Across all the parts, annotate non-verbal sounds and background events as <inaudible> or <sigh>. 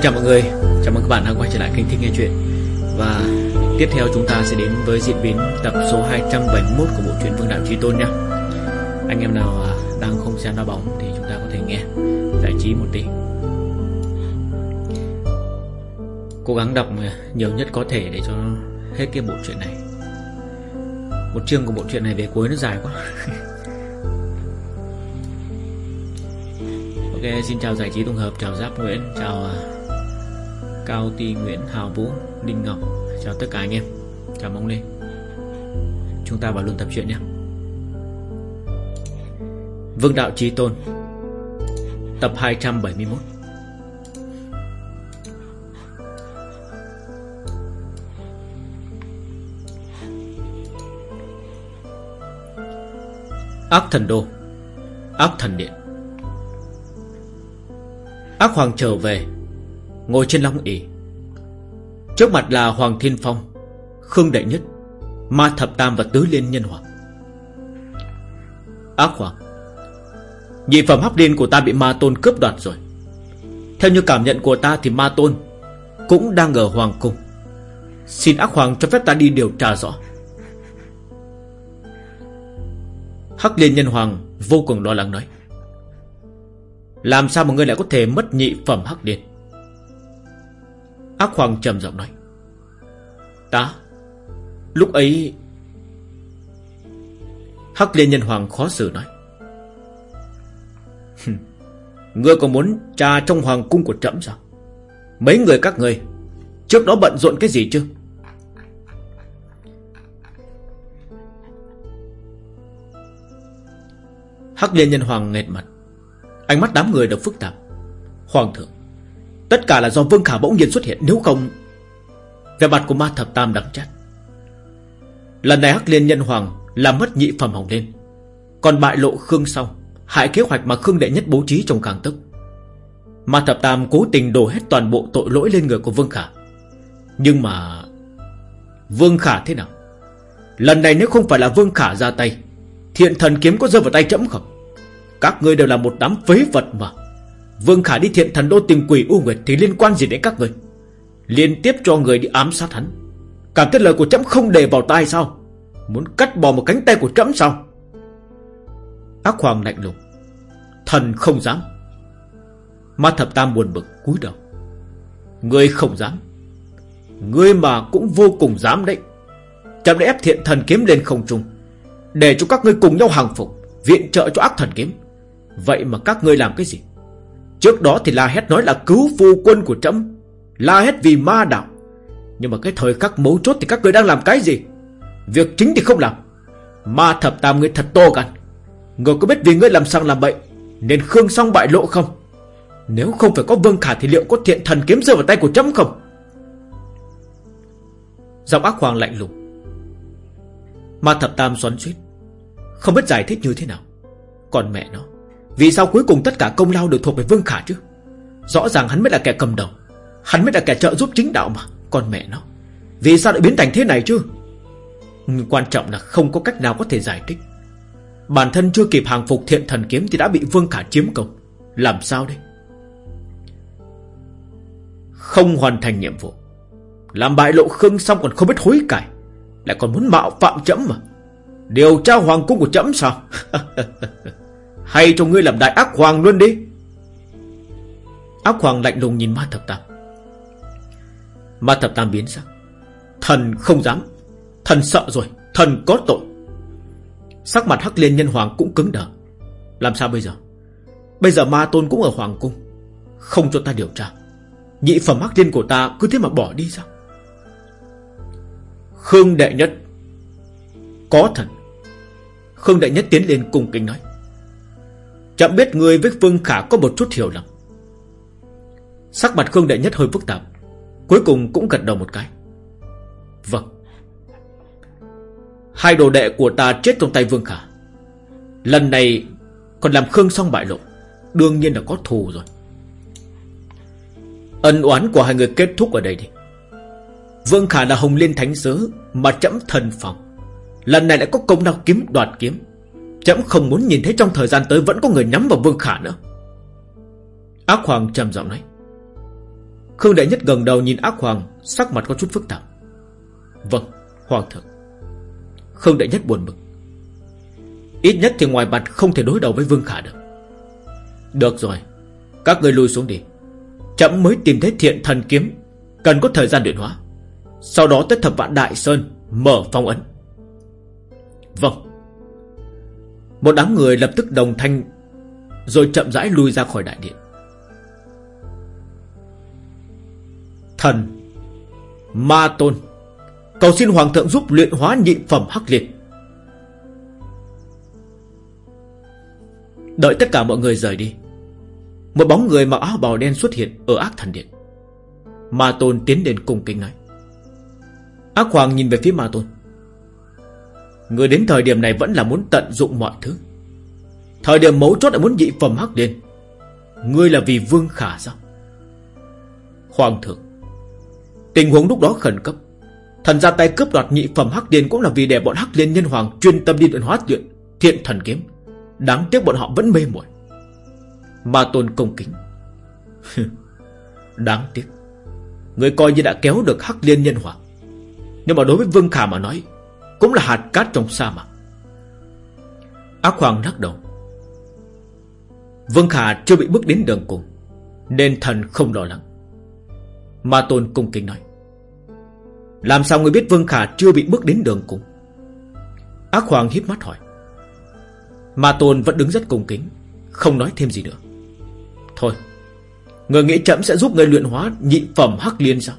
Xin chào mọi người, chào mừng các bạn đã quay trở lại kênh Thích Nghe Chuyện. Và tiếp theo chúng ta sẽ đến với diễn biến tập số 271 của bộ truyện Vương Đạo Trí Tôn nhé. Anh em nào à, đang không xem đá bóng thì chúng ta có thể nghe, giải trí một tí. Cố gắng đọc nhiều nhất có thể để cho hết cái bộ truyện này. Một chương của bộ truyện này về cuối nó dài quá. <laughs> Ok, xin chào giải trí tổng hợp, chào Giáp Nguyễn, chào à, Cao Ti Nguyễn, Hào Vũ, Đinh Ngọc, chào tất cả anh em, chào mong lên. Chúng ta vào luôn tập truyện nhé. Vương Đạo Trí Tôn Tập 271 Ác Thần Đô Ác Thần Điện Ác Hoàng trở về Ngồi trên long ỷ. Trước mặt là Hoàng Thiên Phong, Khương Đệ Nhất, Ma Thập Tam và Tứ Liên Nhân Hoàng. Ác Hoàng, Nhị phẩm hấp điên của ta bị Ma Tôn cướp đoạt rồi. Theo như cảm nhận của ta thì Ma Tôn Cũng đang ở Hoàng Cung. Xin Ác Hoàng cho phép ta đi điều tra rõ. Hắc Liên Nhân Hoàng vô cùng lo lắng nói, làm sao mà ngươi lại có thể mất nhị phẩm hắc điên Ác Hoàng trầm giọng nói, Ta, Lúc ấy Hắc Liên Nhân Hoàng khó xử nói Ngươi còn muốn trà trong hoàng cung của trẫm sao? Mấy người các ngươi, Trước đó bận rộn cái gì chứ Hắc Liên Nhân Hoàng nghẹt mặt, Ánh mắt đám người đều phức tạp. Hoàng thượng Tất cả là do Vương Khả bỗng nhiên xuất hiện, Nếu không Về mặt của ma thập tam đắng chát. Lần này Hắc Liên Nhân Hoàng Làm mất nhị phẩm hồng lên Còn bại lộ Khương sau Hại kế hoạch mà Khương Đệ Nhất bố trí trong càng tức Ma thập tam cố tình đổ hết toàn bộ tội lỗi lên người của Vương Khả. Nhưng mà Vương Khả thế nào? Lần này nếu không phải là Vương Khả ra tay, Thiện thần kiếm có rơi vào tay chấm không? Các ngươi đều là một đám phế vật mà. Vương Khả đi thiện thần đô tìm quỷ U Nguyệt Thì liên quan gì đến các người? Liên tiếp cho người đi ám sát hắn. Cảm thấy lời của trẫm không đề vào tai sao? Muốn cắt bỏ một cánh tay của trẫm sao? Ác Hoàng lạnh lùng. Thần không dám. Ma thập tam buồn bực, cúi đầu. Ngươi không dám. Ngươi mà cũng vô cùng dám đấy. Chậm đã ép thiện thần kiếm lên không trung, Để cho các ngươi cùng nhau hàng phục, Viện trợ cho ác thần kiếm. Vậy mà các ngươi làm cái gì? Trước đó thì La Hét nói là cứu phu quân của trẫm. La Hét vì ma đạo. Nhưng mà cái thời khắc mấu chốt thì các người đang làm cái gì? Việc chính thì không làm. Ma thập tam người thật to gan. Người có biết vì ngươi làm sang làm bậy, Nên Khương song bại lộ không? Nếu không phải có Vương Khả thì liệu có thiện thần kiếm rơi vào tay của trẫm không? Giọng ác hoàng lạnh lùng. Ma thập tam xoắn suýt Không biết giải thích như thế nào. Còn mẹ nó vì sao cuối cùng tất cả công lao được thuộc về Vương Khả chứ? Rõ ràng hắn mới là kẻ cầm đầu, Hắn mới là kẻ trợ giúp chính đạo mà Con mẹ nó. Vì sao lại biến thành thế này chứ? Ừ, quan trọng là không có cách nào có thể giải thích. Bản thân chưa kịp hàng phục thiện thần kiếm Thì đã bị Vương Khả chiếm công. Làm sao đây? Không hoàn thành nhiệm vụ. Làm bại lộ Khương xong còn không biết hối cải, Lại còn muốn mạo phạm chấm mà. Điều tra hoàng cung của chấm sao? <laughs> Hay cho ngươi làm đại ác hoàng luôn đi. Ác hoàng lạnh lùng nhìn ma thập tam. Ma thập tam biến sắc. Thần không dám. Thần sợ rồi. Thần có tội. Sắc mặt hắc liên nhân hoàng cũng cứng đờ. Làm sao bây giờ? Bây giờ ma tôn cũng ở hoàng cung. Không cho ta điều tra. Nhị phẩm hắc liên của ta cứ thế mà bỏ đi sao? Khương đệ nhất. Có thần. Khương đệ nhất tiến lên cùng kính nói. Chậm biết người với Vương Khả có một chút hiểu lầm. Sắc mặt Khương Đệ Nhất hơi phức tạp, Cuối cùng cũng gật đầu một cái. Vâng. Hai đồ đệ của ta chết trong tay Vương Khả. Lần này Còn làm Khương xong bại lộ, Đương nhiên là có thù rồi. Ân oán của hai người kết thúc ở đây đi. Vương Khả là hồng liên thánh sứ Mà chậm thần phòng. Lần này lại có công năng kiếm đoạt kiếm. Chấm không muốn nhìn thấy trong thời gian tới Vẫn có người nhắm vào Vương Khả nữa. Ác Hoàng trầm giọng nói. Khương Đại Nhất gần đầu nhìn ác hoàng, Sắc mặt có chút phức tạp. Vâng Hoàng thượng. Khương Đại Nhất buồn bực. Ít nhất thì ngoài mặt không thể đối đầu với Vương Khả được. Được rồi, Các người lui xuống đi. Chậm mới tìm thấy thiện thần kiếm, Cần có thời gian luyện hóa. Sau đó tới thập vạn Đại Sơn, Mở phong ấn. Vâng. Một đám người lập tức đồng thanh, Rồi chậm rãi lui ra khỏi đại điện. Thần, Ma Tôn, Cầu xin Hoàng thượng giúp luyện hóa nhị phẩm hắc liệt Đợi tất cả mọi người rời đi, Một bóng người mặc áo bào đen xuất hiện Ở ác thần điện. Ma Tôn tiến đến cùng kính nói. Ác Hoàng nhìn về phía Ma Tôn. Người đến thời điểm này vẫn là muốn tận dụng mọi thứ. Thời điểm mấu chốt là muốn nhị phẩm hắc liên Ngươi là vì vương khả sao? Hoàng thượng, Tình huống lúc đó khẩn cấp. Thần ra tay cướp đoạt nhị phẩm hắc liên Cũng là vì để bọn hắc liên nhân hoàng Chuyên tâm đi luyện hóa luyện, thiện thần kiếm. Đáng tiếc bọn họ vẫn mê muội. Ma tôn công kính. <laughs> Đáng tiếc. Người coi như đã kéo được hắc liên nhân hoàng. Nhưng mà đối với Vương Khả mà nói cũng là hạt cát trong sa mạc. Ác Hoàng lắc đầu. Vương Khả chưa bị bước đến đường cùng, Nên thần không lo lắng. Ma Tôn cung kính nói. Làm sao người biết Vương Khả chưa bị bước đến đường cùng? Ác Hoàng híp mắt hỏi. Ma Tôn vẫn đứng rất cung kính, Không nói thêm gì nữa. Thôi, Người nghĩ chậm sẽ giúp người luyện hóa nhị phẩm hắc liên sao?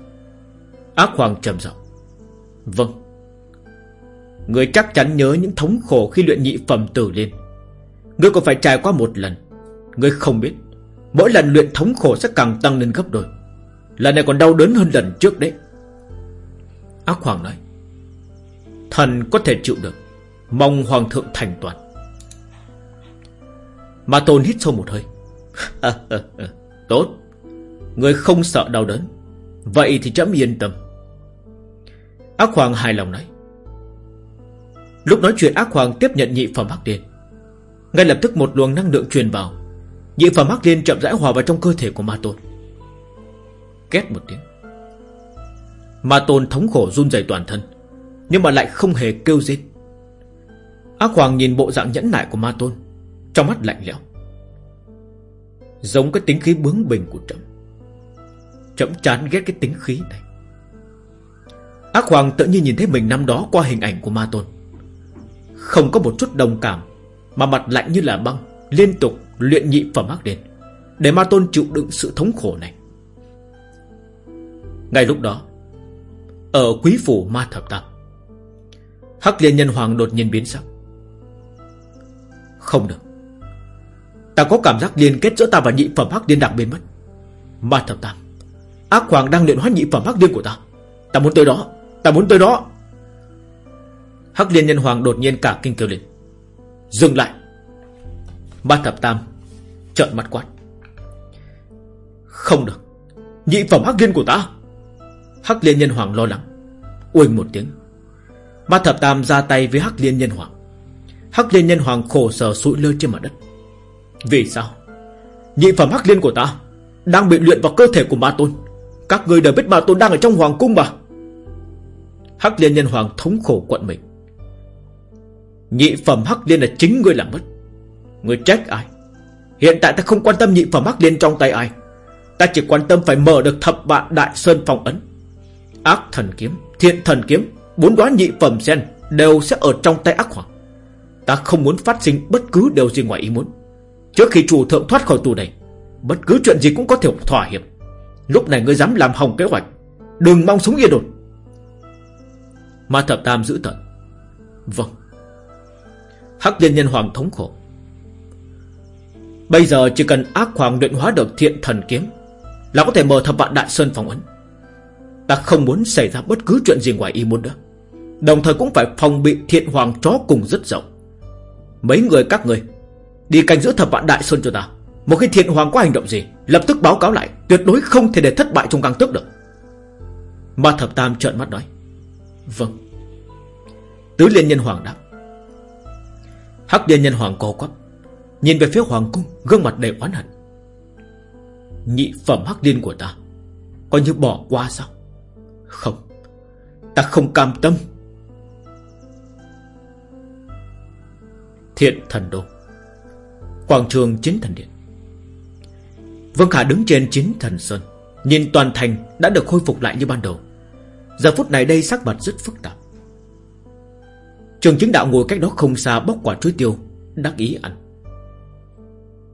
Ác Hoàng trầm giọng. Vâng. Người chắc chắn nhớ những thống khổ khi luyện nhị phẩm tử lên. Người còn phải trải qua một lần? Người không biết. Mỗi lần luyện thống khổ sẽ càng tăng lên gấp đôi. Lần này còn đau đớn hơn lần trước đấy. Ác Hoàng nói, Thần có thể chịu được. Mong Hoàng thượng thành toàn. Ma Tôn hít sâu một hơi. <laughs> Tốt. Người không sợ đau đớn. Vậy thì chấm yên tâm. Ác Hoàng hài lòng nói Lúc nói chuyện Ác Hoàng tiếp nhận nhị phẩm Hắc Liên. Ngay lập tức một luồng năng lượng truyền vào. Nhị phẩm Hắc Liên chậm rãi hòa vào trong cơ thể của Ma Tôn. Két một tiếng. Ma Tôn thống khổ run rẩy toàn thân, Nhưng mà lại không hề kêu rên. Ác Hoàng nhìn bộ dạng nhẫn nại của Ma Tôn, Trong mắt lạnh lẽo. Giống cái tính khí bướng bỉnh của trẫm. Trẫm chán ghét cái tính khí này. Ác Hoàng tự nhiên nhìn thấy mình năm đó qua hình ảnh của Ma Tôn. Không có một chút đồng cảm, Mà mặt lạnh như là băng, Liên tục luyện nhị phẩm ác đền, Để Ma Tôn chịu đựng sự thống khổ này. Ngay lúc đó, Ở quý phủ ma thập tam, Hắc liên nhân hoàng đột nhiên biến sắc. Không được. Ta có cảm giác liên kết giữa ta và nhị phẩm hắc liên đặc biến mất. Ma thập tam, Ác hoàng đang luyện hóa nhị phẩm hắc liên của ta. Ta muốn tới đó, Ta muốn tới đó. Hắc liên nhân hoàng đột nhiên cả kinh kêu lên. Dừng lại. Ba thập tam Trợn mắt quát. Không được. Nhị phẩm hắc liên của ta. Hắc liên nhân hoàng lo lắng. Uỳnh một tiếng. Ba thập tam ra tay với Hắc liên nhân hoàng. Hắc liên nhân hoàng khổ sở sụi lơ trên mặt đất. Vì sao? Nhị phẩm Hắc liên của ta Đang bị luyện vào cơ thể của Ma Tôn. Các người đều biết Ma Tôn đang ở trong hoàng cung mà. Hắc liên nhân hoàng thống khổ quận mình. Nhị phẩm Hắc liên là chính ngươi làm mất. Ngươi trách ai? Hiện tại ta không quan tâm nhị phẩm Hắc liên trong tay ai. Ta chỉ quan tâm phải mở được thập vạn đại sơn phòng ấn. Ác thần kiếm, thiện thần kiếm Bốn đoán nhị phẩm sen Đều sẽ ở trong tay ác hoàng. Ta không muốn phát sinh bất cứ điều gì ngoài ý muốn. Trước khi chủ thượng thoát khỏi tù này Bất cứ chuyện gì cũng có thể thỏa hiệp. Lúc này ngươi dám làm hỏng kế hoạch. Đừng mong sống yên ổn. Ma thập tam giữ tận. Vâng. Hắc liên nhân hoàng thống khổ. Bây giờ chỉ cần ác hoàng luyện hóa được thiện thần kiếm Là có thể mở thập vạn đại sơn phòng ấn Ta không muốn xảy ra bất cứ chuyện gì ngoài ý muốn nữa. Đồng thời cũng phải phòng bị thiện hoàng chó cùng rất rộng Mấy người các người, Đi canh giữ thập vạn đại sơn cho ta. Một khi thiện hoàng có hành động gì, Lập tức báo cáo lại, Tuyệt đối không thể để thất bại trong căng tức được. Ma thập tam trợn mắt nói Vâng. Tứ liên nhân hoàng đáp Hắc Điền nhân hoàng co quắp, Nhìn về phía hoàng cung, Gương mặt đầy oán hận. Nhị phẩm hắc liên của ta, Coi như bỏ qua sao? Không, Ta không cam tâm. Thiện thần đô, Quảng trường chiến thần điện. Vương Khả đứng trên chiến thần sơn, Nhìn toàn thành đã được khôi phục lại như ban đầu. Giờ phút này đây sắc mặt rất phức tạp. Trường chính đạo ngồi cách đó không xa bóc quả chuối tiêu, Đắc ý ăn.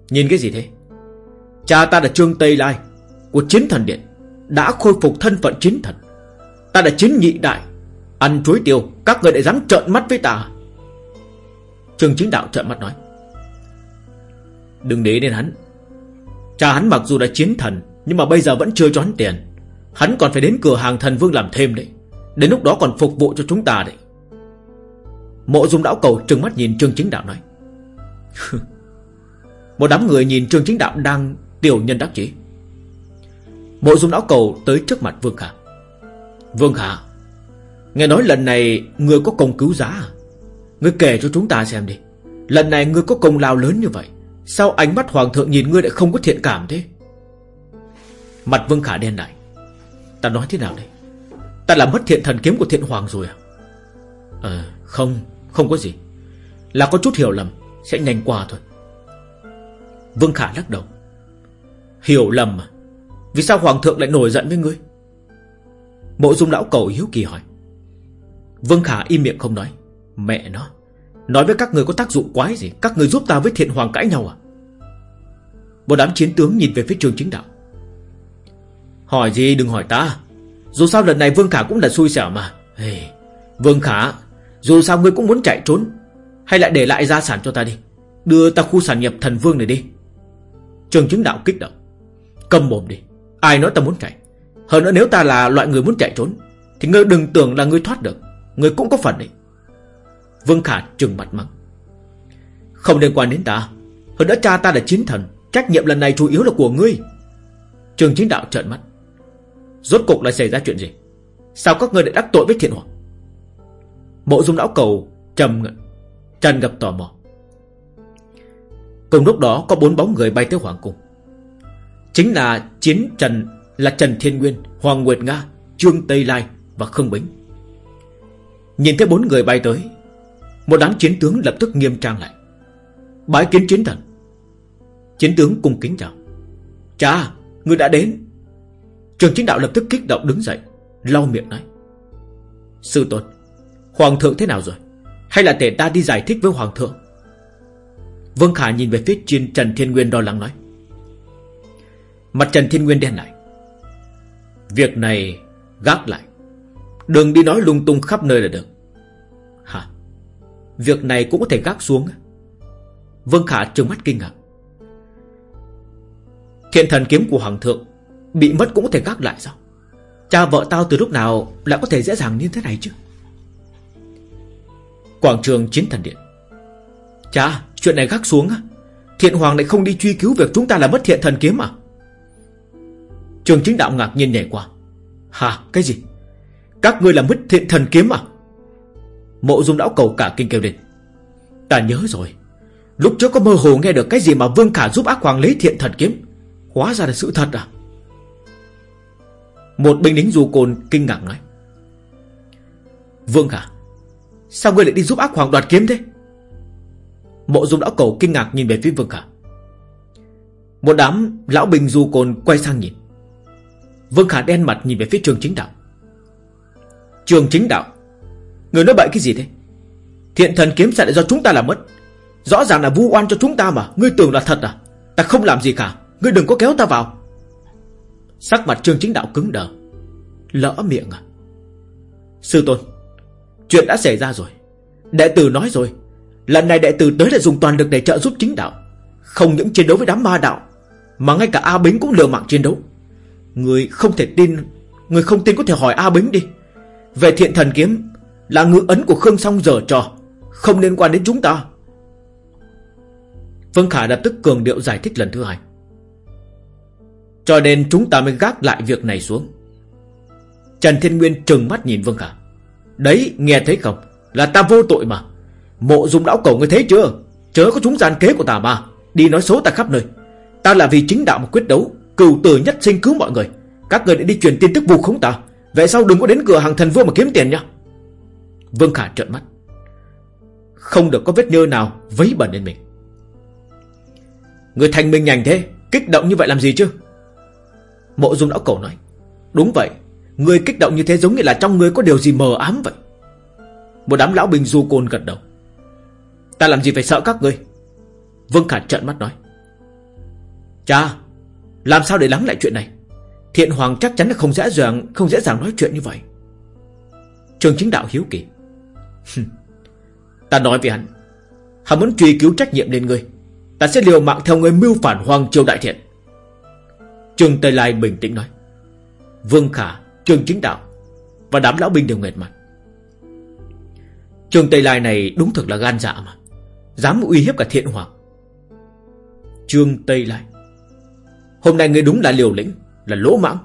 Nhìn cái gì thế? Cha ta là Trương Tây Lai, Của chiến thần điện, Đã khôi phục thân phận chiến thần. Ta đã chiến nhị đại, Ăn chuối tiêu, Các người lại dám trợn mắt với ta. Trường chính đạo trợn mắt nói, Đừng để ý đến hắn. Cha hắn mặc dù đã chiến thần, Nhưng mà bây giờ vẫn chưa cho hắn tiền. Hắn còn phải đến cửa hàng thần vương làm thêm đấy. Đến lúc đó còn phục vụ cho chúng ta đấy. Mộ dung đảo cầu trừng mắt nhìn Trương Chính Đạo nói Một đám người nhìn Trương Chính Đạo đang tiểu nhân đắc chí. Mộ dung đảo cầu tới trước mặt Vương Khả Vương Khả Nghe nói lần này Ngươi có công cứu giá à? Ngươi kể cho chúng ta xem đi. Lần này ngươi có công lao lớn như vậy, Sao ánh mắt hoàng thượng nhìn ngươi lại không có thiện cảm thế? Mặt Vương Khả đen lại. Ta nói thế nào đây? Ta làm mất thiện thần kiếm của thiện hoàng rồi à? Ờ không. Không có gì. Là có chút hiểu lầm Sẽ nhanh qua thôi. Vương Khả lắc đầu. Hiểu lầm à? Vì sao hoàng thượng lại nổi giận với ngươi? Mộ dung lão cầu hiếu kỳ hỏi. Vương Khả im miệng không nói. Mẹ nó Nói với các người có tác dụng quái gì? Các người giúp ta với thiện hoàng cãi nhau à? Một đám chiến tướng nhìn về phía trường chính đạo. Hỏi gì đừng hỏi ta. Dù sao lần này Vương Khả cũng là xui xẻo mà. Hey, Vương Khả dù sao ngươi cũng muốn chạy trốn. Hay lại để lại gia sản cho ta đi. Đưa ta khu sản nghiệp thần vương này đi. Trường chứng đạo kích động. Cầm mồm đi. Ai nói ta muốn chạy? Hơn nữa nếu ta là loại người muốn chạy trốn, Thì ngươi đừng tưởng là ngươi thoát được. Ngươi cũng có phần đấy Vương Khả trừng mặt mắng. Không liên quan đến ta. Hơn nữa cha ta là chiến thần. Trách nhiệm lần này chủ yếu là của ngươi. Trường chính đạo trợn mắt. Rốt cục lại xảy ra chuyện gì? Sao các ngươi lại đắc tội với thiện hoàng Mộ dung lão cầu trầm trần gặp tò mò. Cùng lúc đó có bốn bóng người bay tới hoàng cung. Chính là chiến trần Là Trần Thiên Nguyên Hoàng Nguyệt Nga Trương Tây Lai và Khương Bính. Nhìn thấy bốn người bay tới Một đám chiến tướng lập tức nghiêm trang lại. Bái kiến chiến thần. Chiến tướng cung kính chào. Cha, người đã đến. Trường chính đạo lập tức kích động đứng dậy Lau miệng nói. Sư tôn Hoàng thượng thế nào rồi? Hay là để ta đi giải thích với Hoàng thượng? Vương Khả nhìn về phía trên Trần Thiên Nguyên đo lắng nói. Mặt Trần Thiên Nguyên đen lại. Việc này gác lại. Đừng đi nói lung tung khắp nơi là được. Hả? Việc này cũng có thể gác xuống Vương Khả trừng mắt kinh ngạc. Thiện thần kiếm của Hoàng thượng Bị mất cũng có thể gác lại sao? Cha vợ tao từ lúc nào Lại có thể dễ dàng như thế này chứ? Quảng trường chiến thần điện. Cha chuyện này gác xuống á. Thiện hoàng lại không đi truy cứu việc chúng ta là mất thiện thần kiếm à? Trường chính đạo ngạc nhiên nhảy qua. Hả cái gì? Các ngươi là mất thiện thần kiếm à? Mộ dung lão cầu cả kinh kêu lên. Ta nhớ rồi. Lúc trước có mơ hồ nghe được cái gì mà Vương Khả giúp ác hoàng lấy thiện thần kiếm. Hóa ra là sự thật à? Một binh lính du côn kinh ngạc nói. Vương Khả Sao ngươi lại đi giúp ác hoàng đoạt kiếm thế? Mộ dung lão cầu kinh ngạc nhìn về phía Vương Khả. Một đám lão bình du côn quay sang nhìn. Vương Khả đen mặt nhìn về phía trường chính đạo. Trường chính đạo, Người nói bậy cái gì thế? Thiện thần kiếm sẽ lại do chúng ta làm mất. Rõ ràng là vu oan cho chúng ta mà, Ngươi tưởng là thật à? Ta không làm gì cả, Ngươi đừng có kéo ta vào. Sắc mặt trương chính đạo cứng đờ, Lỡ miệng à? Sư tôn Chuyện đã xảy ra rồi. Đệ tử nói rồi, Lần này đệ tử tới để dùng toàn lực để trợ giúp chính đạo, Không những chiến đấu với đám ma đạo, Mà ngay cả A Bính cũng lừa mạng chiến đấu. Người không thể tin, Người không tin có thể hỏi A Bính đi. Về thiện thần kiếm Là ngữ ấn của Khương Song giờ trò, Không liên quan đến chúng ta. Vương Khả lập tức cường điệu giải thích lần thứ hai. Cho nên chúng ta mới gác lại việc này xuống. Trần Thiên Nguyên trừng mắt nhìn Vương Khả. Đấy, nghe thấy không? Là ta vô tội mà. Mộ dung lão cầu ngươi thấy chưa? Chớ có chúng gian kế của ta mà. Đi nói xấu ta khắp nơi. Ta là vì chính đạo mà quyết đấu Cửu tử nhất sinh cứu mọi người. Các người đã đi truyền tin tức vu khống ta. Vậy sao đừng có đến cửa hàng thần vương mà kiếm tiền nhá Vương Khả trợn mắt. Không được có vết nhơ nào Vấy bẩn lên mình. Người thành minh nhành thế, Kích động như vậy làm gì chứ? Mộ dung lão Cầu nói. Đúng vậy. Người kích động như thế giống như là trong người có điều gì mờ ám vậy. Một đám lão bình du côn gật đầu. Ta làm gì phải sợ các ngươi? Vương Khả trợn mắt nói. Cha Làm sao để lắng lại chuyện này? Thiện Hoàng chắc chắn là không dễ dàng Không dễ dàng nói chuyện như vậy. Trường chính đạo hiếu kỳ. Ta nói với hắn. Hắn muốn truy cứu trách nhiệm lên ngươi. Ta sẽ liều mạng theo người mưu phản Hoàng Triều Đại Thiện. Trường Tây Lai bình tĩnh nói. Vương Khả, Trường Chính Đạo Và đám lão binh đều nghẹt mặt. Trường Tây Lai này đúng thực là gan dạ mà, Dám uy hiếp cả thiện hoàng. Trương Tây Lai, Hôm nay ngươi đúng là liều lĩnh, Là lỗ mãng.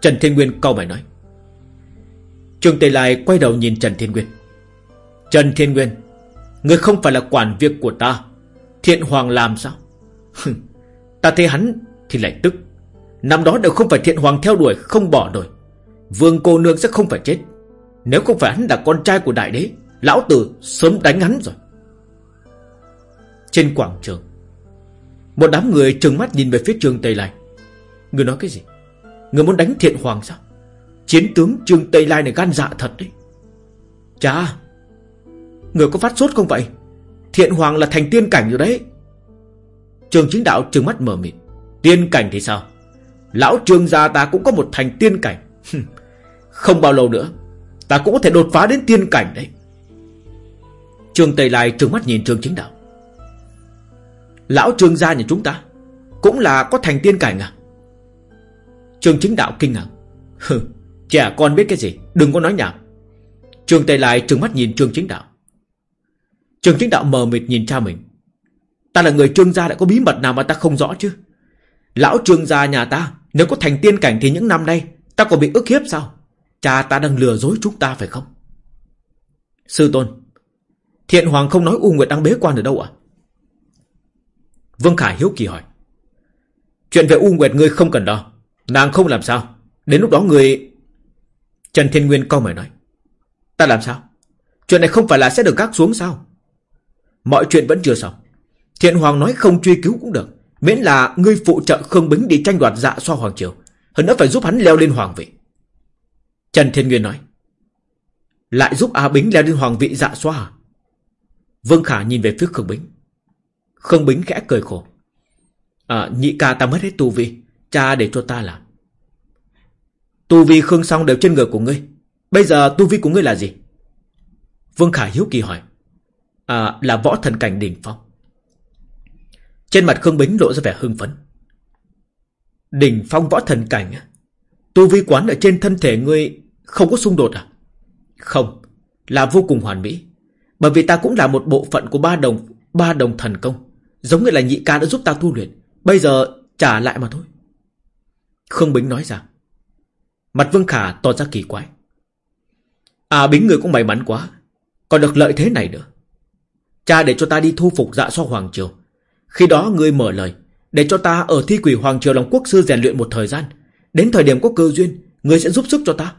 Trần Thiên Nguyên câu mày nói. Trương Tây Lai quay đầu nhìn Trần Thiên Nguyên. Trần Thiên Nguyên, Ngươi không phải là quản việc của ta, Thiện Hoàng làm sao? Ta thấy hắn thì lại tức. Năm đó đều không phải Thiện Hoàng theo đuổi, Không bỏ rồi Vương cô nương sẽ không phải chết. Nếu không phải hắn là con trai của đại đế, Lão tử sớm đánh hắn rồi. Trên quảng trường, Một đám người trừng mắt nhìn về phía trường Tây Lai. Người nói cái gì? Người muốn đánh thiện hoàng sao? Chiến tướng Trương Tây Lai này gan dạ thật đấy. Chà, Người có phát sốt không vậy? Thiện hoàng là thành tiên cảnh rồi đấy. Trường chính đạo trừng mắt mở mịt Tiên cảnh thì sao? Lão trương gia ta cũng có một thành tiên cảnh. Không bao lâu nữa Ta cũng có thể đột phá đến tiên cảnh đấy. Trương Tây Lai trừng mắt nhìn Trương Chính Đạo. Lão Trương gia nhà chúng ta Cũng là có thành tiên cảnh à? Trương Chính Đạo kinh ngạc. Hừ, trẻ con biết cái gì? Đừng có nói nhảm. Trương Tây Lai trừng mắt nhìn Trương Chính Đạo. Trương Chính Đạo mờ mịt nhìn cha mình. Ta là người Trương gia đã có bí mật nào mà ta không rõ chứ? Lão Trương gia nhà ta nếu có thành tiên cảnh thì những năm nay, Ta còn bị ức hiếp sao? Cha ta đang lừa dối chúng ta phải không? Sư tôn, Thiện Hoàng không nói U Nguyệt đang bế quan ở đâu à Vương Khải hiếu kỳ hỏi. Chuyện về U Nguyệt ngươi không cần lo. Nàng không làm sao. Đến lúc đó người Trần Thiên Nguyên câu mày nói. Ta làm sao? Chuyện này không phải là sẽ được gác xuống sao? Mọi chuyện vẫn chưa xong. Thiện Hoàng nói không truy cứu cũng được. Miễn là ngươi phụ trợ Khương Bính đi tranh đoạt dạ xoa Hoàng Triều, Hơn nữa phải giúp hắn leo lên Hoàng vị. Trần Thiên Nguyên nói, Lại giúp A Bính leo lên Hoàng vị dạ xoa à? Vương Khả nhìn về phía Khương Bính. Khương Bính khẽ cười khổ À nhị ca ta mất hết tu vi, Cha để cho ta làm. Tu vi Khương Song đều trên người của ngươi, Bây giờ tu vi của ngươi là gì? Vương Khả hiếu kỳ hỏi À là võ thần cảnh đỉnh phong. Trên mặt Khương Bính lộ ra vẻ hưng phấn. Đỉnh phong võ thần cảnh Tu vi quán ở trên thân thể ngươi Không có xung đột à? Không, Là vô cùng hoàn mỹ. Bởi vì ta cũng là một bộ phận của ba đồng Ba đồng thần công, Giống như là nhị ca đã giúp ta tu luyện. Bây giờ trả lại mà thôi. Khương Bính nói ra. Mặt Vương Khả tỏ ra kỳ quái. À Bính người cũng may mắn quá. Còn được lợi thế này nữa. Cha để cho ta đi thu phục dạ so Hoàng Triều. Khi đó ngươi mở lời, Để cho ta ở thi quỷ Hoàng Triều long quốc sư rèn luyện một thời gian. Đến thời điểm có cơ duyên, Ngươi sẽ giúp sức cho ta.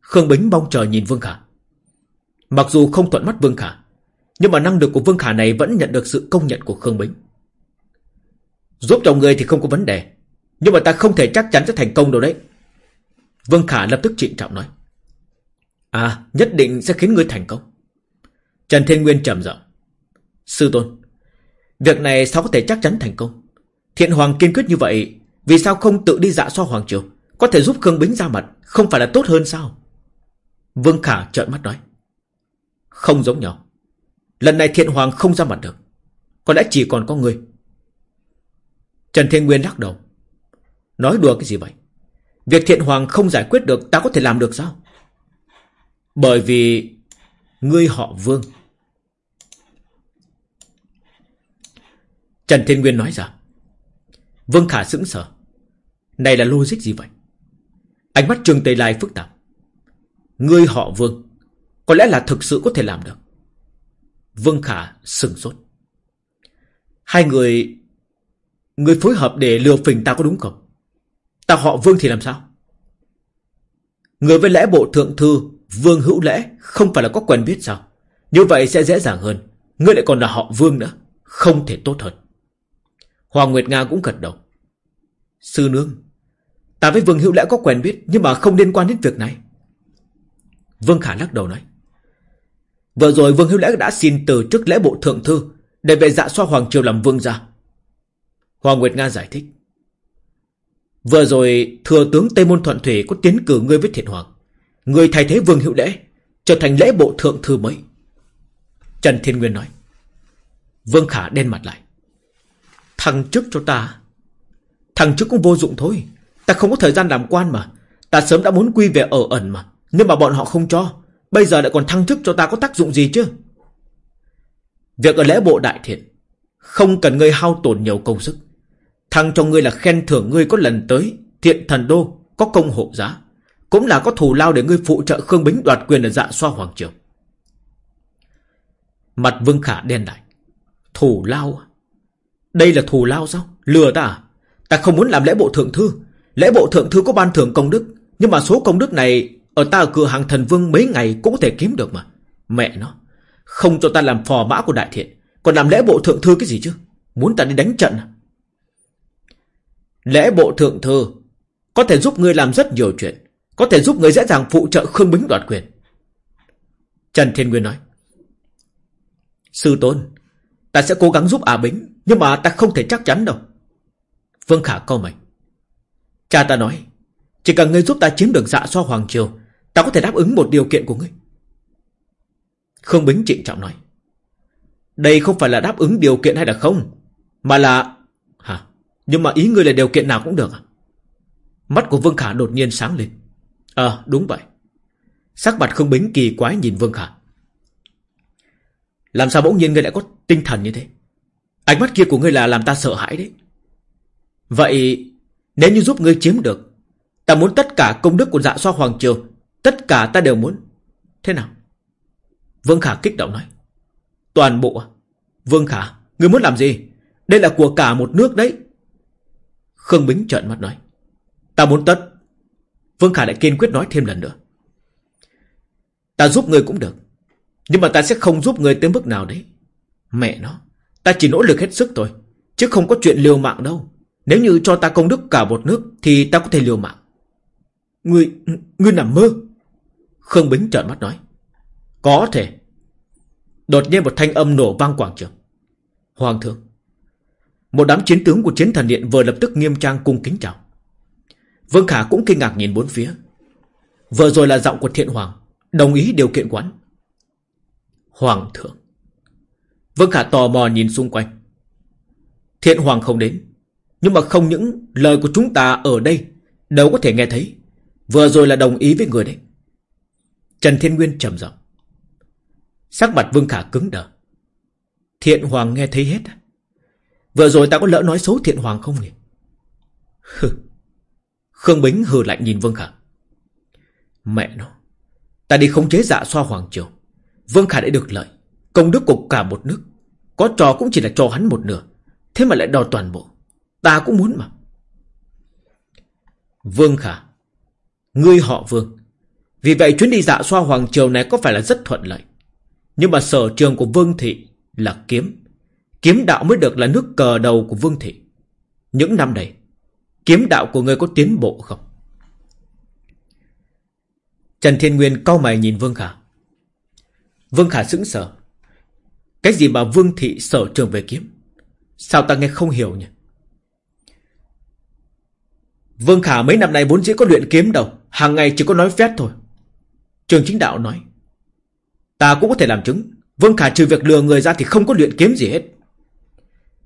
Khương Bính mong chờ nhìn Vương Khả. Mặc dù không thuận mắt Vương Khả, Nhưng mà năng lực của Vương Khả này Vẫn nhận được sự công nhận của Khương Bính. Giúp cho người thì không có vấn đề, Nhưng mà ta không thể chắc chắn sẽ thành công đâu đấy. Vương Khả lập tức trịnh trọng nói. À nhất định sẽ khiến ngươi thành công. Trần Thiên Nguyên trầm giọng. Sư tôn Việc này sao có thể chắc chắn thành công? Thiện Hoàng kiên quyết như vậy, Vì sao không tự đi dạ so Hoàng Triều? Có thể giúp Khương Bính ra mặt, Không phải là tốt hơn sao? Vương Khả trợn mắt nói. Không giống nhau. Lần này Thiện Hoàng không ra mặt được. Có lẽ chỉ còn có ngươi. Trần Thiên Nguyên lắc đầu. Nói đùa cái gì vậy? Việc Thiện Hoàng không giải quyết được, Ta có thể làm được sao? Bởi vì Ngươi họ Vương. Trần Thiên Nguyên nói ra. Vương Khả sững sờ. Này là logic gì vậy? Ánh mắt Trương Tây Lai phức tạp. Ngươi họ Vương, Có lẽ là thực sự có thể làm được. Vương Khả sừng sốt. Hai người Người phối hợp để lừa phình ta có đúng không? Ta họ Vương thì làm sao? Người với lẽ bộ thượng thư, Vương hữu lễ Không phải là có quen biết sao? Như vậy sẽ dễ dàng hơn. Ngươi lại còn là họ Vương nữa. Không thể tốt hơn. Hoàng Nguyệt Nga cũng gật đầu Sư nương Ta với Vương hữu lễ có quen biết Nhưng mà không liên quan đến việc này Vương Khả lắc đầu nói Vừa rồi Vương hữu lễ đã xin từ chức lễ bộ thượng thư Để về dạ xoa Hoàng Triều làm vương gia Hoàng Nguyệt Nga giải thích Vừa rồi thừa tướng Tây Môn Thuận Thủy có tiến cử ngươi với thiện hoàng. Ngươi thay thế vương hữu lễ, trở thành lễ bộ thượng thư mới. Trần Thiên Nguyên nói. Vương Khả đen mặt lại. Thằng chức cho ta. Thằng chức cũng vô dụng thôi. Ta không có thời gian làm quan mà. Ta sớm đã muốn quy về ở ẩn mà. Nhưng mà bọn họ không cho. Bây giờ lại còn thăng chức cho ta có tác dụng gì chứ? Việc ở lễ bộ đại thiện. Không cần ngươi hao tổn nhiều công sức. Thăng cho ngươi là khen thưởng ngươi có lần tới, Thiện thần đô, có công hộ giá Cũng là có thù lao để ngươi phụ trợ Khương Bính đoạt quyền ở dạ xoa hoàng triều Mặt Vương Khả đen lại Thù lao à? Đây là thù lao sao? Lừa ta à? Ta không muốn làm lễ bộ thượng thư Lễ bộ thượng thư có ban thưởng công đức Nhưng mà số công đức này Ở ta ở cửa hàng thần vương mấy ngày cũng có thể kiếm được mà Mẹ nó Không cho ta làm phò mã của đại thiện Còn làm lễ bộ thượng thư cái gì chứ Muốn ta đi đánh trận à Lễ bộ thượng thư có thể giúp ngươi làm rất nhiều chuyện, có thể giúp ngươi dễ dàng phụ trợ Khương Bính đoạt quyền. Trần Thiên Nguyên nói. Sư tôn, ta sẽ cố gắng giúp a Bính, nhưng mà ta không thể chắc chắn đâu. Vương Khả câu mày. Cha ta nói, chỉ cần ngươi giúp ta chiếm được dạ so Hoàng Triều, ta có thể đáp ứng một điều kiện của ngươi. Khương Bính trịnh trọng nói. Đây không phải là đáp ứng điều kiện hay là không, mà là hả? nhưng mà ý ngươi là điều kiện nào cũng được à? Mắt của Vương Khả đột nhiên sáng lên. Ờ, đúng vậy. Sắc mặt không bính kỳ quái nhìn Vương Khả. Làm sao bỗng nhiên ngươi lại có tinh thần như thế? Ánh mắt kia của ngươi là làm ta sợ hãi đấy. Vậy, nếu như giúp ngươi chiếm được, ta muốn tất cả công đức của dạ xoa Hoàng Triều, tất cả ta đều muốn. Thế nào? Vương Khả kích động nói. Toàn bộ à? Vương Khả, ngươi muốn làm gì? Đây là của cả một nước đấy. Khương Bính trợn mắt nói. Ta muốn tất. Vương Khả lại kiên quyết nói thêm lần nữa. Ta giúp người cũng được. Nhưng mà ta sẽ không giúp người tới mức nào đấy. Mẹ nó. Ta chỉ nỗ lực hết sức thôi. Chứ không có chuyện liều mạng đâu. Nếu như cho ta công đức cả một nước Thì ta có thể liều mạng Ngươi, ngươi nằm mơ Khương Bính trợn mắt nói Có thể Đột nhiên một thanh âm nổ vang quảng trường Hoàng thượng một đám chiến tướng của chiến thần điện vừa lập tức nghiêm trang cung kính chào. Vương Khả cũng kinh ngạc nhìn bốn phía. Vừa rồi là giọng của thiện hoàng, đồng ý điều kiện quán. Hoàng thượng. Vương Khả tò mò nhìn xung quanh. Thiện hoàng không đến. Nhưng mà không những lời của chúng ta ở đây, đâu có thể nghe thấy. Vừa rồi là đồng ý với người đấy. Trần Thiên Nguyên trầm giọng. Sắc mặt Vương Khả cứng đờ. Thiện hoàng nghe thấy hết. À? Vừa rồi ta có lỡ nói xấu thiện hoàng không nhỉ? Hừ. Khương Bính hừ lạnh nhìn Vương Khả. Mẹ nó. Ta đi khống chế dạ xoa hoàng triều. Vương Khả đã được lợi. Công đức của cả một nước. Có trò cũng chỉ là trò hắn một nửa. Thế mà lại đòi toàn bộ. Ta cũng muốn mà. Vương Khả. Ngươi họ Vương. Vì vậy chuyến đi dạ xoa hoàng triều này có phải là rất thuận lợi. Nhưng mà sở trường của Vương Thị là kiếm. Kiếm đạo mới được là nước cờ đầu của Vương Thị. Những năm này, kiếm đạo của ngươi có tiến bộ không? Trần Thiên Nguyên cau mày nhìn Vương Khả. Vương Khả sững sờ. Cái gì mà Vương Thị sở trường về kiếm? Sao ta nghe không hiểu nhỉ? Vương Khả mấy năm nay vốn dĩ có luyện kiếm đâu. Hàng ngày chỉ có nói phét thôi. Trường chính đạo nói. Ta cũng có thể làm chứng. Vương Khả trừ việc lừa người ra thì không có luyện kiếm gì hết.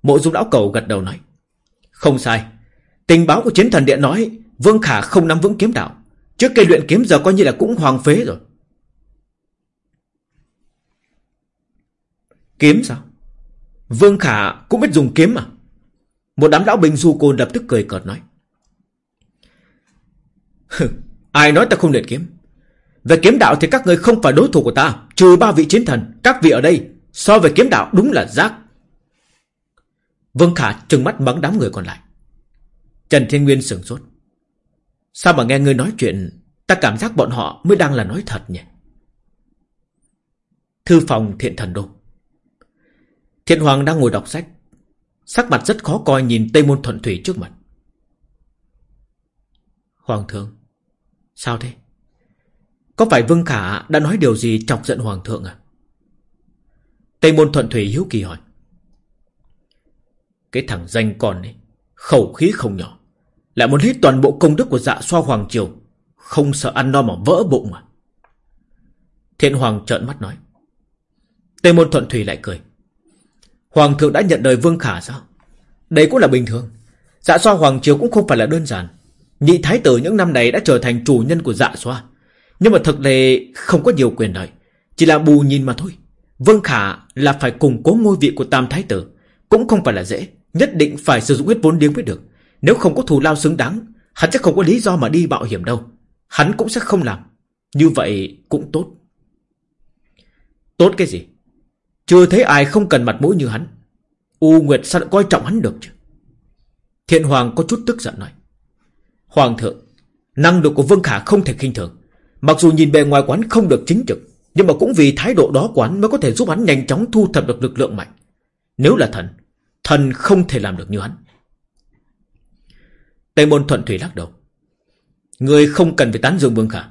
Mộ dung lão cầu gật đầu nói. Không sai. Tình báo của chiến thần điện nói, Vương Khả không nắm vững kiếm đạo. Trước cây luyện kiếm giờ coi như là cũng hoàng phế rồi. Kiếm sao? Vương Khả cũng biết dùng kiếm à? Một đám lão binh du côn lập tức cười cợt nói. Ai nói ta không luyện kiếm? Về kiếm đạo thì các người không phải đối thủ của ta, Trừ ba vị chiến thần, Các vị ở đây, So về kiếm đạo đúng là rác Vương Khả trừng mắt bắn đám người còn lại. Trần Thiên Nguyên sửng sốt. Sao mà nghe ngươi nói chuyện, Ta cảm giác bọn họ mới đang là nói thật nhỉ Thư phòng thiện thần đô Thiên Hoàng đang ngồi đọc sách. Sắc mặt rất khó coi nhìn Tây Môn Thuận Thủy trước mặt. Hoàng thượng, Sao thế? Có phải Vương Khả đã nói điều gì chọc giận Hoàng thượng à? Tây Môn Thuận Thủy hiếu kỳ hỏi. Cái thằng danh con ấy, Khẩu khí không nhỏ, Lại muốn hít toàn bộ công đức của dạ xoa Hoàng Triều, Không sợ ăn no mà vỡ bụng mà. Thiên Hoàng trợn mắt nói. Tây Môn Thuận Thủy lại cười. Hoàng thượng đã nhận đời Vương Khả sao? Đây cũng là bình thường. Dạ xoa Hoàng Triều cũng không phải là đơn giản. Nhị thái tử những năm này đã trở thành chủ nhân của dạ xoa. Nhưng mà thực lệ không có nhiều quyền lợi. Chỉ là bù nhìn mà thôi. Vương Khả là phải củng cố ngôi vị của tam thái tử. Cũng không phải là dễ. Nhất định phải sử dụng hết vốn liếng mới được. Nếu không có thù lao xứng đáng, Hắn sẽ không có lý do mà đi bạo hiểm đâu. Hắn cũng sẽ không làm. Như vậy cũng tốt. Tốt cái gì? Chưa thấy ai không cần mặt mũi như hắn. U Nguyệt sao lại coi trọng hắn được chứ? Thiện Hoàng có chút tức giận nói. Hoàng thượng, Năng lực của Vương Khả không thể khinh thường. Mặc dù nhìn bề ngoài quán không được chính trực, Nhưng mà cũng vì thái độ đó quán Mới có thể giúp hắn nhanh chóng thu thập được lực lượng mạnh. Nếu là thần Thần không thể làm được như hắn. Tây môn thuận thủy lắc đầu. Người không cần phải tán dương Vương Khả.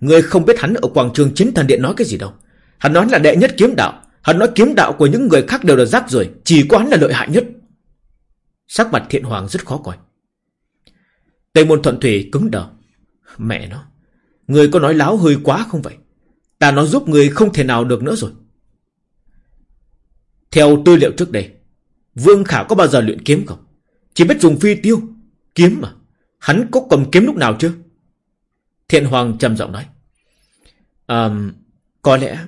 Người không biết hắn ở quảng trường chiến thần điện nói cái gì đâu. Hắn nói là đệ nhất kiếm đạo. Hắn nói kiếm đạo của những người khác đều là rác rồi Chỉ có hắn là lợi hại nhất. Sắc mặt thiện hoàng rất khó coi. Tây môn thuận thủy cứng đờ. Mẹ nó Người có nói láo hơi quá không vậy? Ta nói giúp người không thể nào được nữa rồi. Theo tư liệu trước đây Vương Khả có bao giờ luyện kiếm không? Chỉ biết dùng phi tiêu Kiếm mà. Hắn có cầm kiếm lúc nào chưa? Thiện Hoàng trầm giọng nói. Um, Có lẽ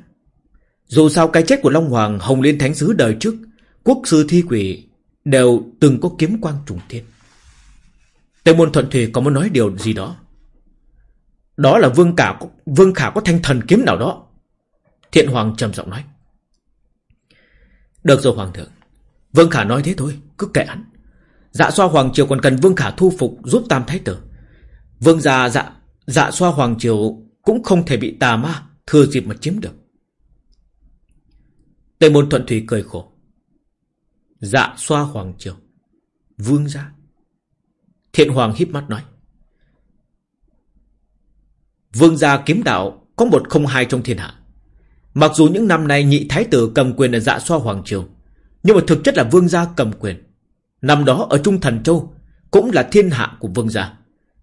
dù sao cái chết của Long Hoàng, Hồng Liên Thánh Sứ đời trước, Quốc sư thi quỷ Đều từng có kiếm quang trùng thiên. Tây Môn Thuận Thủy có muốn nói điều gì đó? Đó là Vương cả Vương Khả có thanh thần kiếm nào đó? Thiện Hoàng trầm giọng nói. Được rồi, Hoàng thượng. Vương Khả nói thế thôi, Cứ kệ hắn. Dạ xoa Hoàng Triều còn cần Vương Khả thu phục giúp Tam Thái Tử. Vương gia dạ Dạ xoa Hoàng Triều Cũng không thể bị tà ma Thừa dịp mà chiếm được. Tây Môn Thuận Thủy cười khổ. Dạ xoa Hoàng Triều. Vương gia Thiện Hoàng híp mắt nói. Vương gia kiếm đạo Có một không hai trong thiên hạ. Mặc dù những năm nay nhị thái tử cầm quyền ở dạ xoa Hoàng Triều, Nhưng mà thực chất là vương gia cầm quyền. Năm đó ở Trung Thần Châu Cũng là thiên hạ của vương gia.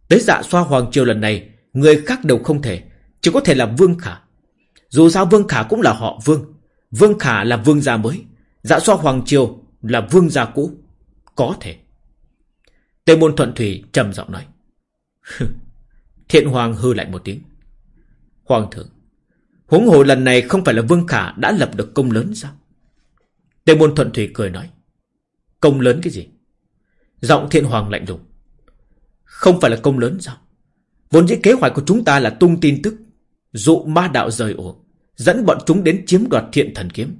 Tới dạ xoa Hoàng Triều lần này, Người khác đều không thể, Chỉ có thể là Vương Khả. Dù sao Vương Khả cũng là họ Vương. Vương Khả là vương gia mới Dạ xoa Hoàng Triều là vương gia cũ. Có thể. Tề môn thuận thủy trầm giọng nói. <laughs> Thiện Hoàng hư lại một tiếng. Hoàng thượng, Huống hồ lần này không phải là Vương Khả đã lập được công lớn sao? Tề môn thuận thủy cười nói. Công lớn cái gì? Giọng thiện hoàng lạnh lùng. Không phải là công lớn sao? Vốn dĩ kế hoạch của chúng ta là tung tin tức, Dụ ma đạo rời ổ Dẫn bọn chúng đến chiếm đoạt thiện thần kiếm.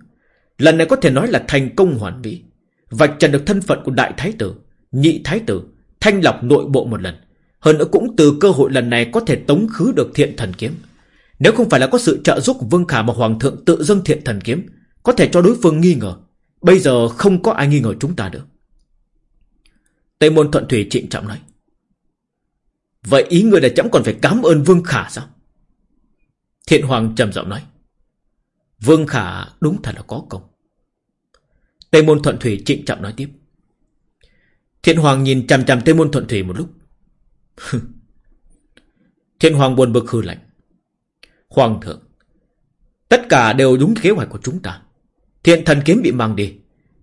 Lần này có thể nói là thành công hoàn mỹ. Vạch trần được thân phận của đại thái tử, Nhị thái tử, Thanh lọc nội bộ một lần. Hơn nữa cũng từ cơ hội lần này có thể tống khứ được thiện thần kiếm. Nếu không phải là có sự trợ giúp của Vương Khả mà Hoàng thượng tự dâng thiện thần kiếm, Có thể cho đối phương nghi ngờ. Bây giờ không có ai nghi ngờ chúng ta được. Tây môn thuận thủy trịnh trọng nói, Vậy ý người là chẳng còn phải cảm ơn Vương Khả sao? Thiện Hoàng trầm giọng nói Vương Khả đúng thật là có công. Tây môn thuận thủy trịnh trọng nói tiếp. Thiện Hoàng nhìn chằm chằm Tây môn thuận thủy một lúc. <laughs> Thiện Hoàng buồn bực hư lạnh. Hoàng thượng, Tất cả đều đúng kế hoạch của chúng ta. Thiện thần kiếm bị mang đi.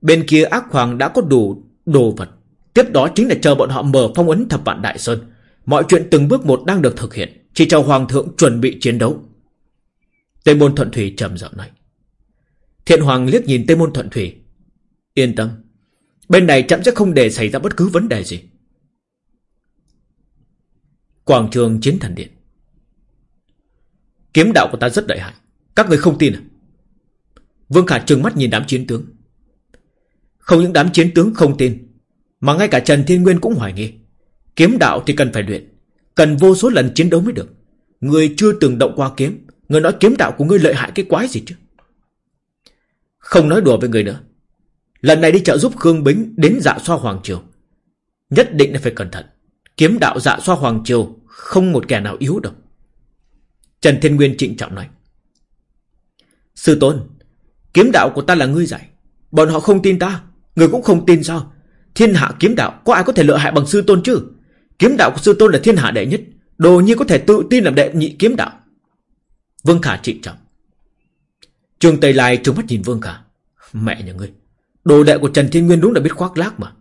Bên kia ác hoàng đã có đủ đồ vật. Tiếp đó chính là chờ bọn họ mở phong ấn thập vạn đại sơn. Mọi chuyện từng bước một đang được thực hiện. Chỉ cho hoàng thượng chuẩn bị chiến đấu. Tây môn thuận thủy trầm giọng nói. Thiện hoàng liếc nhìn Tây môn thuận thủy. Yên tâm, Bên này chậm sẽ không để xảy ra bất cứ vấn đề gì. Quảng trường chiến thần điện. Kiếm đạo của ta rất lợi hại, Các người không tin à? Vương Khả trừng mắt nhìn đám chiến tướng. Không những đám chiến tướng không tin, Mà ngay cả Trần Thiên Nguyên cũng hoài nghi. Kiếm đạo thì cần phải luyện, Cần vô số lần chiến đấu mới được. Người chưa từng động qua kiếm Người nói kiếm đạo của ngươi lợi hại cái quái gì chứ? Không nói đùa với người nữa. Lần này đi trợ giúp Khương Bính Đến dạ xoa Hoàng Triều. Nhất định là phải cẩn thận. Kiếm đạo dạ xoa Hoàng Triều Không một kẻ nào yếu đâu. Trần Thiên Nguyên trịnh trọng nói. Sư Tôn, Kiếm đạo của ta là ngươi dạy. Bọn họ không tin ta, Người cũng không tin sao? Thiên hạ kiếm đạo, Có ai có thể lợi hại bằng sư tôn chứ? Kiếm đạo của sư tôn là thiên hạ đệ nhất. Đồ như có thể tự tin làm đệ nhị kiếm đạo. Vương Khả trịnh trọng. Trường Tây Lai trừng mắt nhìn Vương Khả. Mẹ nhà ngươi, Đồ đệ của Trần Thiên Nguyên đúng là biết khoác lác mà.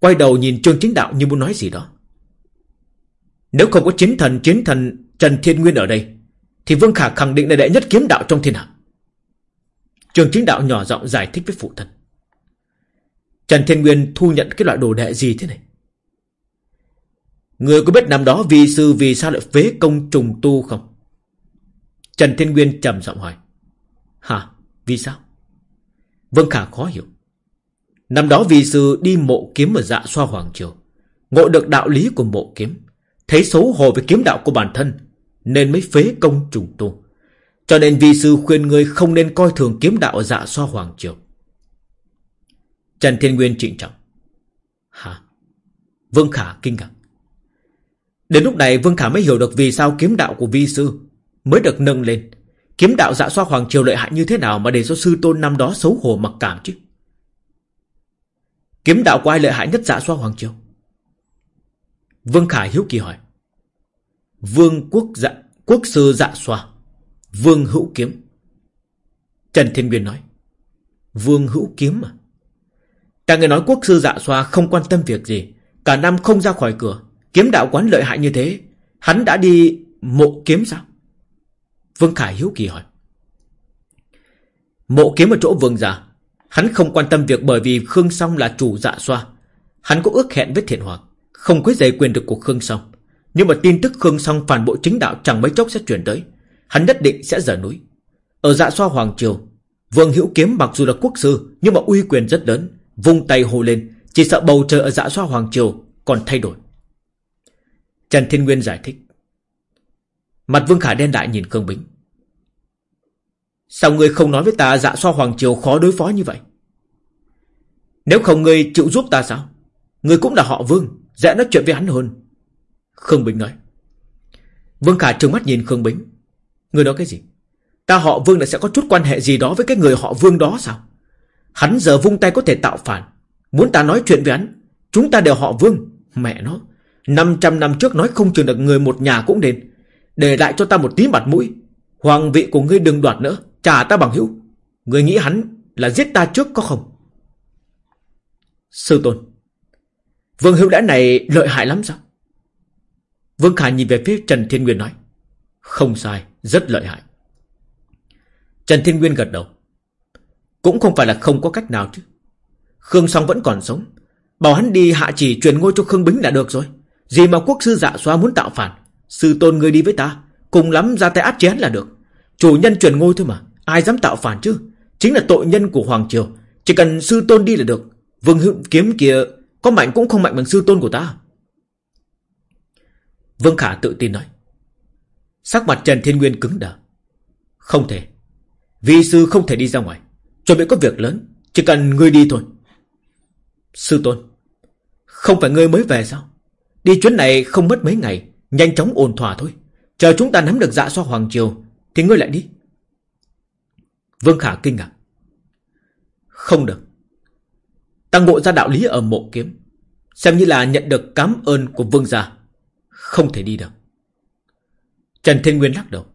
Quay đầu nhìn Trương Chính Đạo như muốn nói gì đó. Nếu không có chiến thần chiến thần Trần Thiên Nguyên ở đây, Thì Vương Khả khẳng định là đệ nhất kiếm đạo trong thiên hạ. Trường Chính Đạo nhỏ giọng giải thích với phụ thân. Trần Thiên Nguyên thu nhận cái loại đồ đệ gì thế này? Người có biết năm đó vì sư vì sao lại phế công trùng tu không? Trần Thiên Nguyên trầm giọng hỏi. Hả? Vì sao? Vân Khả khó hiểu. Năm đó vì sư đi mộ kiếm ở dạ xoa Hoàng Triều. Ngộ được đạo lý của mộ kiếm. Thấy xấu hổ với kiếm đạo của bản thân. Nên mới phế công trùng tu. Cho nên vì sư khuyên người không nên coi thường kiếm đạo ở dạ xoa Hoàng Triều. Trần Thiên Nguyên trịnh trọng. Hả? Vương Khả kinh ngạc. Đến lúc này Vương Khả mới hiểu được vì sao kiếm đạo của vi sư mới được nâng lên. Kiếm đạo dạ xoa Hoàng Triều lợi hại như thế nào mà để cho sư tôn năm đó xấu hổ mặc cảm chứ? Kiếm đạo của ai lợi hại nhất dạ xoa Hoàng Triều? Vương khải hiếu kỳ hỏi. Vương quốc dạ, quốc sư dạ xoa. Vương hữu kiếm. Trần Thiên Nguyên nói. Vương hữu kiếm mà. Ta nghe nói quốc sư dạ xoa không quan tâm việc gì. Cả năm không ra khỏi cửa. Kiếm đạo quán lợi hại như thế. Hắn đã đi mộ kiếm sao? Vương Khải hiếu kỳ hỏi. Mộ kiếm ở chỗ vương giả. Hắn không quan tâm việc bởi vì Khương Song là chủ dạ xoa. Hắn có ước hẹn với thiện hoàng. Không quyết giày quyền được của Khương Song. Nhưng mà tin tức Khương Song phản bội chính đạo chẳng mấy chốc sẽ chuyển tới. Hắn nhất định sẽ rời núi. Ở dạ xoa Hoàng Triều, Vương Hữu Kiếm mặc dù là quốc sư nhưng mà uy quyền rất lớn. Vung tay hồ lên, chỉ sợ bầu trời ở dạ xoa Hoàng Triều còn thay đổi. Trần Thiên Nguyên giải thích. Mặt Vương Khả đen đại nhìn Khương Bính. Sao ngươi không nói với ta dạ so Hoàng Triều khó đối phó như vậy? Nếu không ngươi chịu giúp ta sao? Ngươi cũng là họ Vương, dễ nói chuyện với hắn hơn. Khương Bính nói. Vương Khả trừng mắt nhìn Khương Bính. Ngươi nói cái gì? Ta họ Vương là sẽ có chút quan hệ gì đó với cái người họ Vương đó sao? Hắn giờ vung tay có thể tạo phản. Muốn ta nói chuyện với hắn. Chúng ta đều họ Vương. Mẹ nó. 500 năm trước nói không chừng được người một nhà cũng đến. Để lại cho ta một tí mặt mũi. Hoàng vị của ngươi đừng đoạt nữa. Trả ta bằng hữu. Ngươi nghĩ hắn là giết ta trước có không? Sư tôn. Vương hữu đã này lợi hại lắm sao? Vương Khả nhìn về phía Trần Thiên Nguyên nói. Không sai, rất lợi hại. Trần Thiên Nguyên gật đầu. Cũng không phải là không có cách nào chứ. Khương Song vẫn còn sống. Bảo hắn đi hạ chỉ truyền ngôi cho Khương Bính là được rồi. Gì mà quốc sư dạ xoa muốn tạo phản. Sư tôn ngươi đi với ta. Cùng lắm ra tay áp chế là được. Chủ nhân truyền ngôi thôi mà. Ai dám tạo phản chứ. Chính là tội nhân của Hoàng Triều. Chỉ cần sư tôn đi là được. Vương hữu kiếm kia, có mạnh cũng không mạnh bằng sư tôn của ta. Vương Khả tự tin nói. Sắc mặt Trần Thiên Nguyên cứng đờ. Không thể. Vi sư không thể đi ra ngoài. Chuẩn bị có việc lớn. Chỉ cần ngươi đi thôi. Sư tôn. Không phải ngươi mới về sao? Đi chuyến này không mất mấy ngày. Nhanh chóng ổn thỏa thôi. Chờ chúng ta nắm được dạ so Hoàng Triều. Thì ngươi lại đi. Vương Khả kinh ngạc. Không được. Ta ngộ ra đạo lý ở mộ kiếm. Xem như là nhận được cám ơn của vương gia. Không thể đi được. Trần Thiên Nguyên lắc đầu.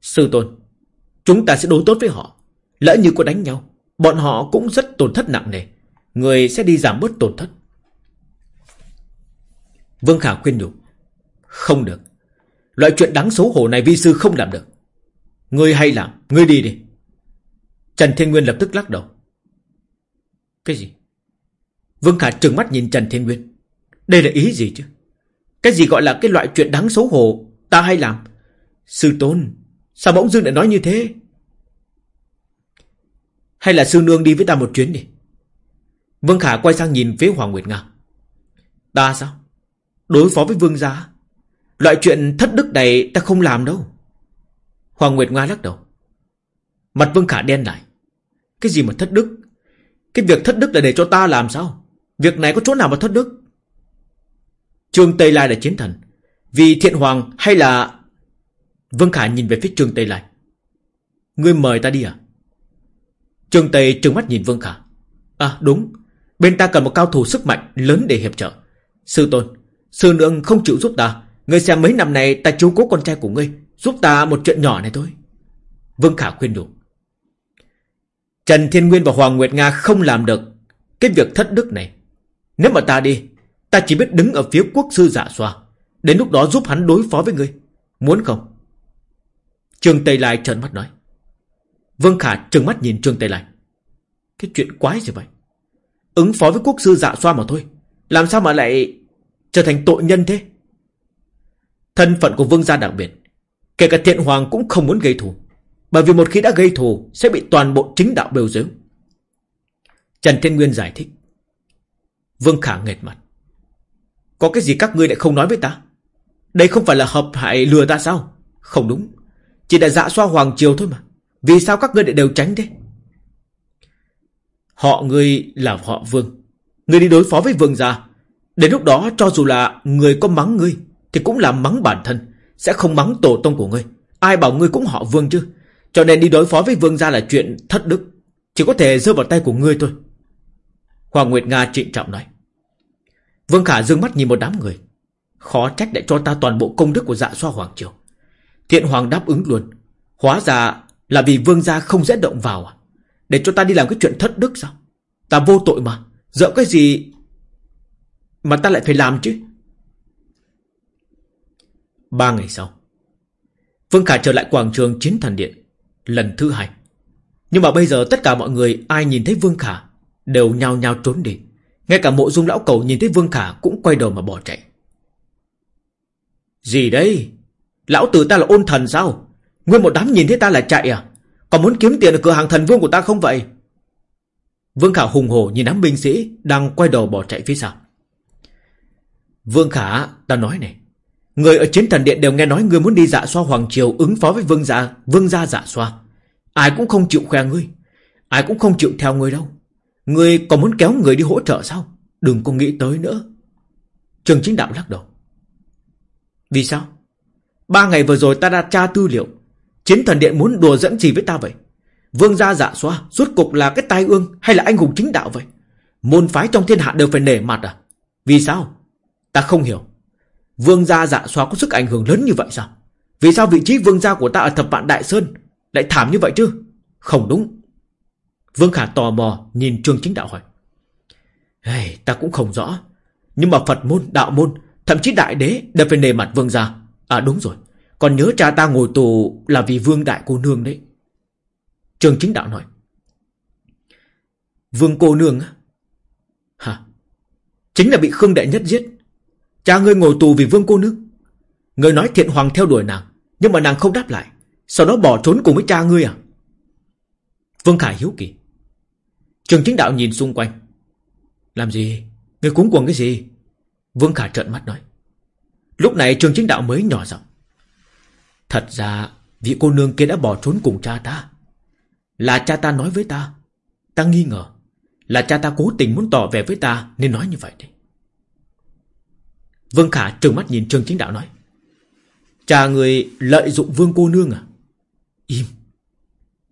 Sư tôn. Chúng ta sẽ đối tốt với họ. Lỡ như có đánh nhau. Bọn họ cũng rất tổn thất nặng nề. Người sẽ đi giảm bớt tổn thất. Vương Khả khuyên nhủ. Không được. Loại chuyện đáng xấu hổ này vi sư không làm được. Ngươi hay làm, ngươi đi đi. Trần Thiên Nguyên lập tức lắc đầu. Cái gì? Vương Khả trừng mắt nhìn Trần Thiên Nguyên. Đây là ý gì chứ? Cái gì gọi là cái loại chuyện đáng xấu hổ ta hay làm? Sư Tôn, sao bỗng dưng lại nói như thế? Hay là sư nương đi với ta một chuyến đi? Vương Khả quay sang nhìn phía Hoàng Nguyệt Nga. Ta sao? Đối phó với vương gia? Loại chuyện thất đức này ta không làm đâu. Hoàng Nguyệt Nga lắc đầu. Mặt Vương Khả đen lại. Cái gì mà thất đức? Cái việc thất đức là để cho ta làm sao? Việc này có chỗ nào mà thất đức? Trương Tây Lai là chiến thần. Vì thiện hoàng hay là Vương Khả nhìn về phía Trương Tây Lai. Ngươi mời ta đi à? Trương Tây trừng mắt nhìn Vương Khả. À đúng. Bên ta cần một cao thủ sức mạnh lớn để hiệp trợ. Sư tôn, Sư nương không chịu giúp ta. Ngươi xem mấy năm này ta chú cố con trai của ngươi, Giúp ta một chuyện nhỏ này thôi. Vương Khả khuyên đủ Trần Thiên Nguyên và Hoàng Nguyệt Nga không làm được Cái việc thất đức này. Nếu mà ta đi, Ta chỉ biết đứng ở phía quốc sư giả xoa. Đến lúc đó giúp hắn đối phó với ngươi. Muốn không? Trương Tây Lai trợn mắt nói. Vương Khả trừng mắt nhìn Trương Tây Lai. Cái chuyện quái gì vậy? Ứng phó với quốc sư dạ xoa mà thôi. Làm sao mà lại trở thành tội nhân thế? Thân phận của vương gia đặc biệt. Kể cả thiện hoàng cũng không muốn gây thù, Bởi vì một khi đã gây thù, Sẽ bị toàn bộ chính đạo bêu dếu Trần Thiên Nguyên giải thích. Vương Khả nghệt mặt. Có cái gì các ngươi lại không nói với ta? Đây không phải là hợp hại lừa ta sao? Không đúng. Chỉ là dạ xoa hoàng triều thôi mà. Vì sao các ngươi lại đều tránh thế? Họ ngươi là họ vương. Ngươi đi đối phó với vương gia. Đến lúc đó, cho dù là người có mắng ngươi thì cũng là mắng bản thân, Sẽ không mắng tổ tông của ngươi. Ai bảo ngươi cũng họ vương chứ. Cho nên đi đối phó với vương gia là chuyện thất đức. Chỉ có thể rơi vào tay của ngươi thôi. Hoàng Nguyệt Nga trịnh trọng nói. Vương Khả dương mắt nhìn một đám người. Khó trách để cho ta toàn bộ công đức của dạ xoa Hoàng Triều. Thiện Hoàng đáp ứng luôn. Hóa ra là vì vương gia không dễ động vào à? Để cho ta đi làm cái chuyện thất đức sao? Ta vô tội mà. Dợ cái gì Mà ta lại phải làm chứ? Ba ngày sau Vương Khả trở lại quảng trường Chiến Thần Điện, Lần thứ hai. Nhưng mà bây giờ tất cả mọi người, Ai nhìn thấy Vương Khả, Đều nhao nhao trốn đi. Ngay cả mộ dung lão cầu nhìn thấy Vương Khả Cũng quay đầu mà bỏ chạy. Gì đây Lão tử ta là ôn thần sao? Nguyên một đám nhìn thấy ta là chạy à? Còn muốn kiếm tiền ở cửa hàng thần vương của ta không vậy? Vương Khả hùng hổ nhìn đám binh sĩ Đang quay đầu bỏ chạy phía sau. Vương Khả, ta nói này Người ở chiến thần điện đều nghe nói Ngươi muốn đi dạ xoa Hoàng Triều Ứng phó với vương gia Vương gia dạ xoa. Ai cũng không chịu khoe ngươi, Ai cũng không chịu theo ngươi đâu. Ngươi còn muốn kéo người đi hỗ trợ sao? Đừng có nghĩ tới nữa. Trường chính đạo lắc đầu. Vì sao? Ba ngày vừa rồi ta đã tra tư liệu. Chiến thần điện muốn đùa dẫn gì với ta vậy? Vương gia dạ xoa, Suốt cục là cái tai ương hay là anh hùng chính đạo vậy? Môn phái trong thiên hạ đều phải nể mặt à? Vì sao? Ta không hiểu. Vương gia dạ xoa có sức ảnh hưởng lớn như vậy sao? Vì sao vị trí vương gia của ta ở thập vạn đại sơn Lại thảm như vậy chứ? Không đúng. Vương Khả tò mò nhìn Trương Chính Đạo hỏi. Hey, Ta cũng không rõ. Nhưng mà Phật môn, đạo môn Thậm chí đại đế đều phải nề mặt vương gia. À đúng rồi. Còn nhớ cha ta ngồi tù là vì vương đại cô nương đấy. Trương Chính Đạo nói. Vương cô nương á? Hả? Chính là bị Khương Đại Nhất giết. Cha ngươi ngồi tù vì vương cô nương. Ngươi nói thiện hoàng theo đuổi nàng, Nhưng mà nàng không đáp lại. Sau đó bỏ trốn cùng với cha ngươi à? Vương Khải hiếu kỳ. Trường chính đạo nhìn xung quanh. Làm gì? Ngươi cúng cuồng cái gì? Vương Khải trợn mắt nói. Lúc này trường chính đạo mới nhỏ giọng. Thật ra, Vị cô nương kia đã bỏ trốn cùng cha ta. Là cha ta nói với ta. Ta nghi ngờ. Là cha ta cố tình muốn tỏ vẻ với ta, Nên nói như vậy đấy Vương Khả trừng mắt nhìn Trương Chính Đạo nói Cha người lợi dụng Vương cô nương à? Im.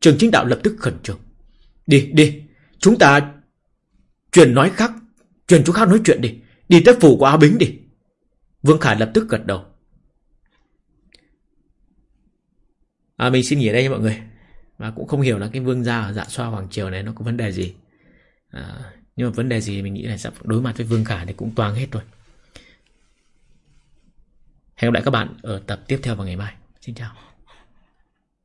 Trương Chính Đạo lập tức khẩn trương Đi đi Chúng ta Truyền nói khác Truyền chỗ khác nói chuyện đi Đi tới phủ của A Bính đi. Vương Khả lập tức gật đầu. À mình xin nghỉ ở đây nha mọi người Và cũng không hiểu là cái vương gia ở dạ xoa Hoàng Triều này nó có vấn đề gì. À, Nhưng mà vấn đề gì mình nghĩ là sắp đối mặt với Vương Khả thì cũng toang hết rồi. Hẹn gặp lại các bạn ở tập tiếp theo vào ngày mai. Xin chào.